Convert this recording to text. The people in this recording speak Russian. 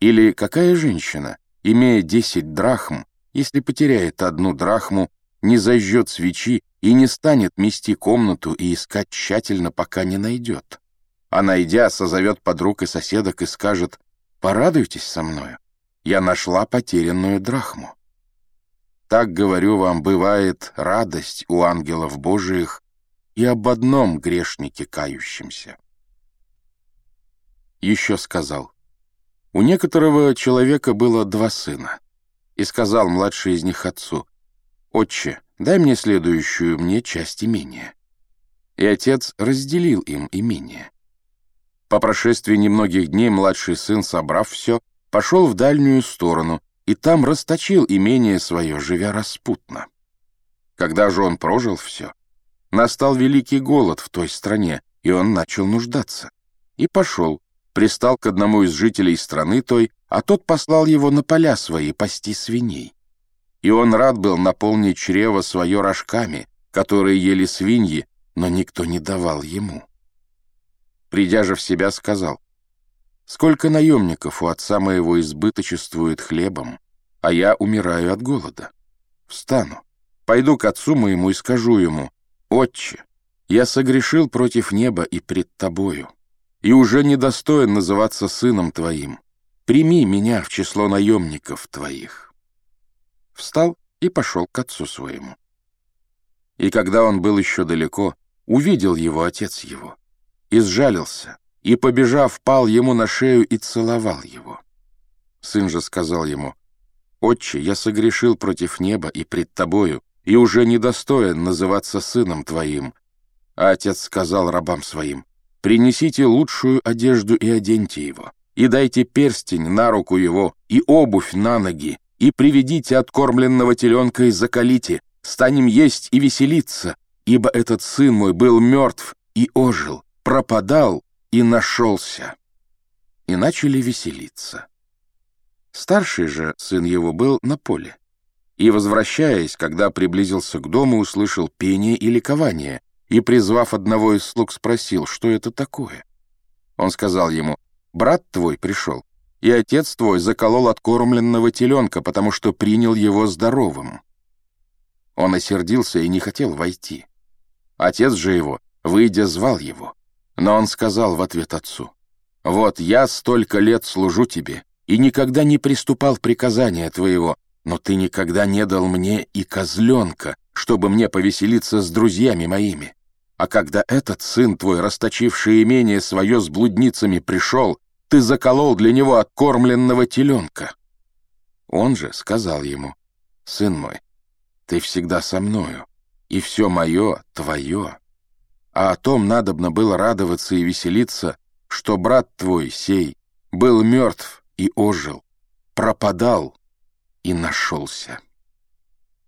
Или какая женщина, имея десять драхм, если потеряет одну драхму, не зажжет свечи и не станет мести комнату и искать тщательно, пока не найдет? А найдя, созовет подруг и соседок и скажет «Порадуйтесь со мною, я нашла потерянную драхму». Так, говорю вам, бывает радость у ангелов Божиих и об одном грешнике кающемся. Еще сказал, у некоторого человека было два сына, и сказал младший из них отцу, «Отче, дай мне следующую мне часть имения». И отец разделил им имение. По прошествии немногих дней младший сын, собрав все, пошел в дальнюю сторону и там расточил имение свое, живя распутно. Когда же он прожил все, настал великий голод в той стране, и он начал нуждаться. И пошел, пристал к одному из жителей страны той, а тот послал его на поля свои пасти свиней. И он рад был наполнить чрево свое рожками, которые ели свиньи, но никто не давал ему. Придя же в себя, сказал, Сколько наемников у отца моего избыточествует хлебом, а я умираю от голода. Встану, пойду к отцу моему и скажу ему, «Отче, я согрешил против неба и пред тобою, и уже недостоин называться сыном твоим. Прими меня в число наемников твоих». Встал и пошел к отцу своему. И когда он был еще далеко, увидел его отец его, и сжалился, и, побежав, пал ему на шею и целовал его. Сын же сказал ему, «Отче, я согрешил против неба и пред тобою, и уже недостоин называться сыном твоим». А отец сказал рабам своим, «Принесите лучшую одежду и оденьте его, и дайте перстень на руку его, и обувь на ноги, и приведите откормленного теленка и закалите, станем есть и веселиться, ибо этот сын мой был мертв и ожил, пропадал и нашелся. И начали веселиться. Старший же сын его был на поле. И, возвращаясь, когда приблизился к дому, услышал пение и ликование, и, призвав одного из слуг, спросил, что это такое. Он сказал ему, «Брат твой пришел, и отец твой заколол откормленного теленка, потому что принял его здоровым». Он осердился и не хотел войти. Отец же его, выйдя, звал его. Но он сказал в ответ отцу, «Вот я столько лет служу тебе и никогда не приступал приказания твоего, но ты никогда не дал мне и козленка, чтобы мне повеселиться с друзьями моими. А когда этот сын твой, расточивший имение свое с блудницами, пришел, ты заколол для него откормленного теленка». Он же сказал ему, «Сын мой, ты всегда со мною, и все мое твое» а о том надобно было радоваться и веселиться, что брат твой, сей, был мертв и ожил, пропадал и нашелся.